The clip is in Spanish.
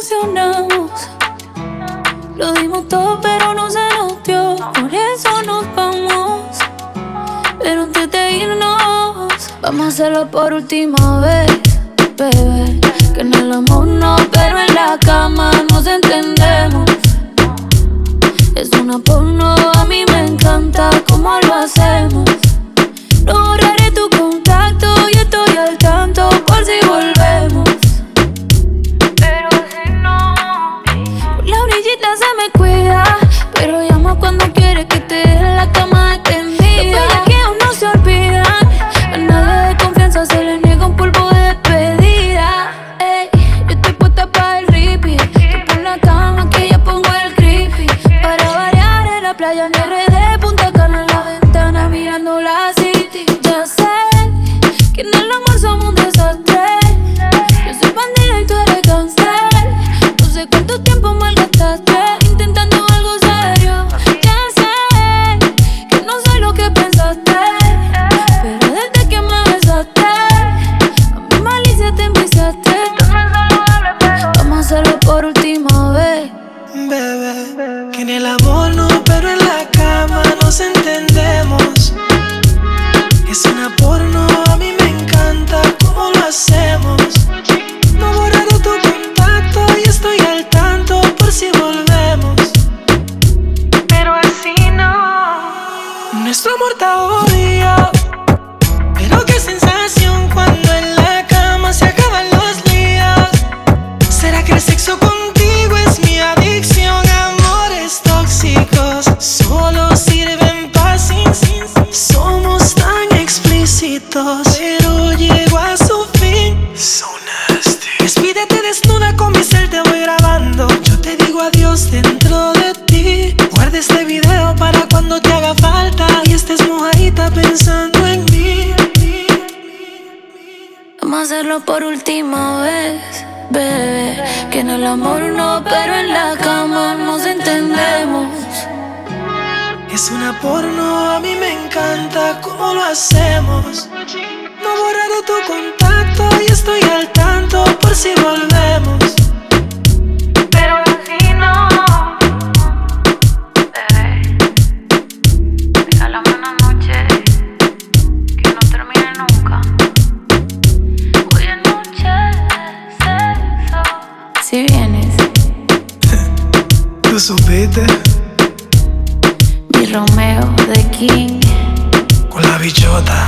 funcionamos. Lo dimos todo, pero no se nos dio. Por eso nos vamos. Pero antes de irnos, vamos a hacerlo por última vez, bebé. Que en el amor no, pero en la cama nos entendemos. Es una porno a mí playa en RD, Punta Cana en la ventana mirando la city. Ya sé que en el amor somos un desastre. Yo soy bandida y tú eres cáncer. No sé cuánto tiempo malgastaste intentando algo serio. Ya sé que no soy lo que pensaste. Pero desde que me besaste, a mi malicia te envisaste. Vamos a hacerlo por última vez. Bebé, que en el amor no, pero en la cama nos entendemos. Es una porno, a mí me encanta cómo lo hacemos. No borraré tu contacto y estoy al tanto por si volvemos. Pero así no. Nuestro amor odio. Pero llego a su fin. So nasty. Despídete desnuda con mi cel, te voy grabando. Yo te digo adiós dentro de ti. Guarda este video para cuando te haga falta y estés mojadita pensando en mí. Vamos a hacerlo por última vez, bebé. Que en el amor no, pero en la cama nos entendemos. Es una porno, a mí me encanta cómo lo hacemos. No borraré tu contacto y estoy al tanto por si volvemos. Pero así no. Bebé, regálame una noche que no termine nunca. Hoy es noche de sexo. Si vienes, ¿Tú supiste? Romeo de King. Con la bichota.